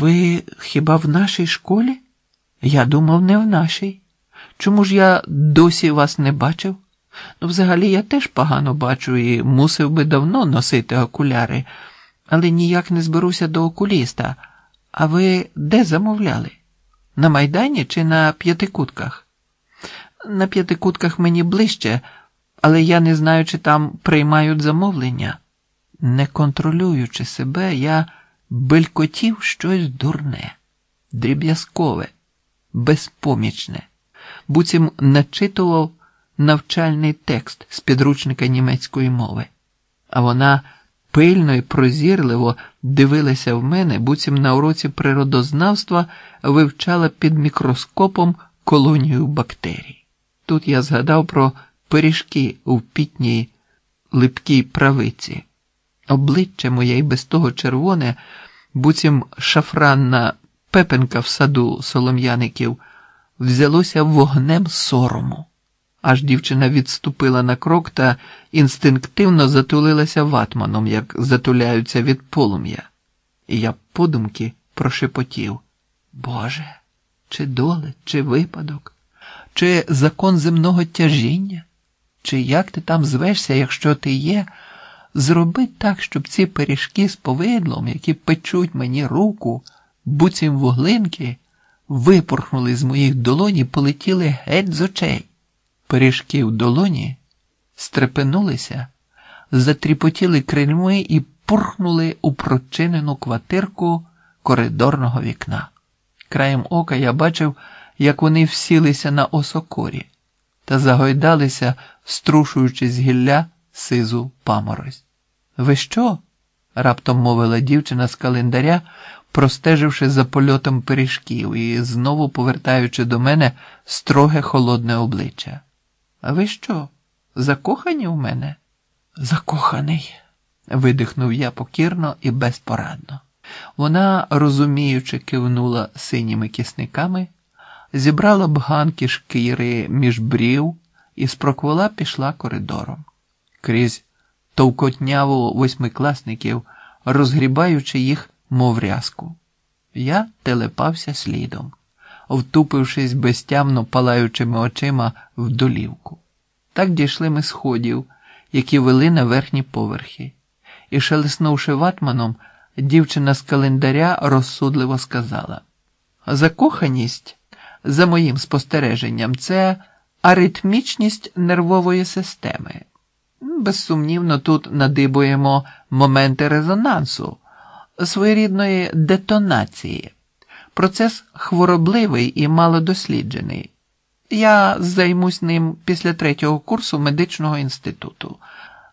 Ви хіба в нашій школі? Я думав, не в нашій. Чому ж я досі вас не бачив? Ну, взагалі, я теж погано бачу і мусив би давно носити окуляри, але ніяк не зберуся до окуліста. А ви де замовляли? На Майдані чи на п'ятикутках? На п'ятикутках мені ближче, але я не знаю, чи там приймають замовлення. Не контролюючи себе, я белькотів щось дурне, дріб'язкове, безпомічне, буцім начитував навчальний текст з підручника німецької мови, а вона пильно і прозірливо дивилася в мене, буцім на уроці природознавства вивчала під мікроскопом колонію бактерій. Тут я згадав про пиріжки у пітній липкій правиці. Обличчя моє й без того червоне, буцім шафранна пепенка в саду солом'яників, взялося вогнем сорому. Аж дівчина відступила на крок та інстинктивно затулилася ватманом, як затуляються від полум'я. І я подумки прошепотів Боже, чи доле, чи випадок, чи закон земного тяжіння, чи як ти там звешся, якщо ти є, зроби так, щоб ці пиріжки з повидлом, які печуть мені руку, буцім вуглинки, випорхнули з моїх долонь і полетіли геть з очей. Пиріжки в долоні стрепенулися, затріпотіли крильми і пурхнули у прочинену квартирку коридорного вікна. Краєм ока я бачив, як вони всілися на осокорі та загойдалися, струшуючи з гілля сизу паморозь. Ви що? раптом мовила дівчина з календаря, простеживши за польотом пиріжків і знову повертаючи до мене строге холодне обличчя. А ви що? Закохані в мене? Закоханий, видихнув я покірно і безпорадно. Вона, розуміючи, кивнула синіми кисниками, зібрала бганки шкіри між брів і спроквола пішла коридором. Крізь товкотняву восьмикласників, розгрібаючи їх, мов рязку. Я телепався слідом, втупившись безтямно палаючими очима в долівку. Так дійшли ми сходів, які вели на верхні поверхи, і, шелеснувши ватманом, дівчина з календаря розсудливо сказала: Закоханість, за моїм спостереженням, це аритмічність нервової системи. Безсумнівно, тут надибуємо моменти резонансу, своєрідної детонації. Процес хворобливий і малодосліджений. Я займусь ним після третього курсу медичного інституту.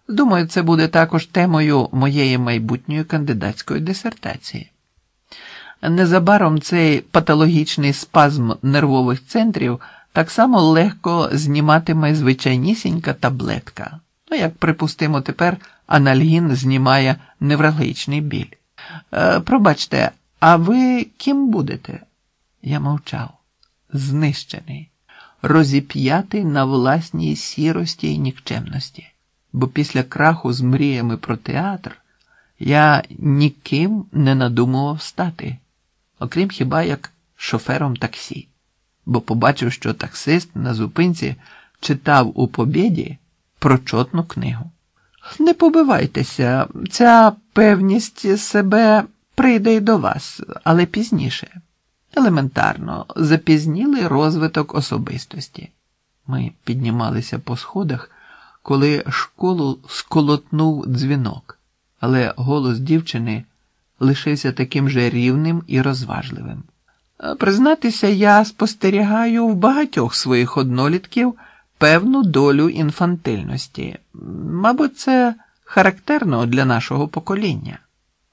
Думаю, це буде також темою моєї майбутньої кандидатської дисертації. Незабаром цей патологічний спазм нервових центрів так само легко зніматиме звичайнісінька таблетка. Ну, як припустимо, тепер анальгін знімає неврологічний біль. Е, Пробачте, а ви ким будете? Я мовчав, знищений, розіп'ятий на власній сірості і нікчемності, бо після краху з мріями про театр я ніким не надумував стати, окрім хіба як шофером таксі, бо побачив, що таксист на зупинці читав у побєді прочотну книгу. Не побивайтеся, ця певність себе прийде й до вас, але пізніше. Елементарно, запізнілий розвиток особистості. Ми піднімалися по сходах, коли школу сколотнув дзвінок, але голос дівчини лишився таким же рівним і розважливим. Признатися, я спостерігаю в багатьох своїх однолітків певну долю інфантильності. Мабуть, це характерно для нашого покоління.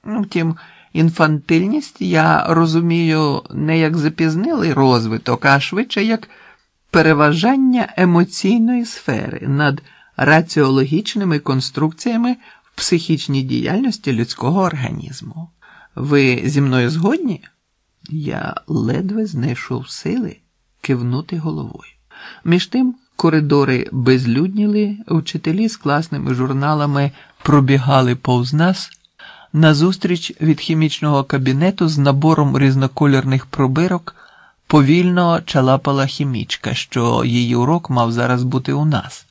Втім, інфантильність я розумію не як запізнилий розвиток, а швидше як переважання емоційної сфери над раціологічними конструкціями в психічній діяльності людського організму. Ви зі мною згодні? Я ледве знайшов сили кивнути головою. Між тим коридори безлюдніли, вчителі з класними журналами пробігали повз нас Назустріч від хімічного кабінету з набором різнокольорних пробирок повільно чалапала хімічка, що її урок мав зараз бути у нас.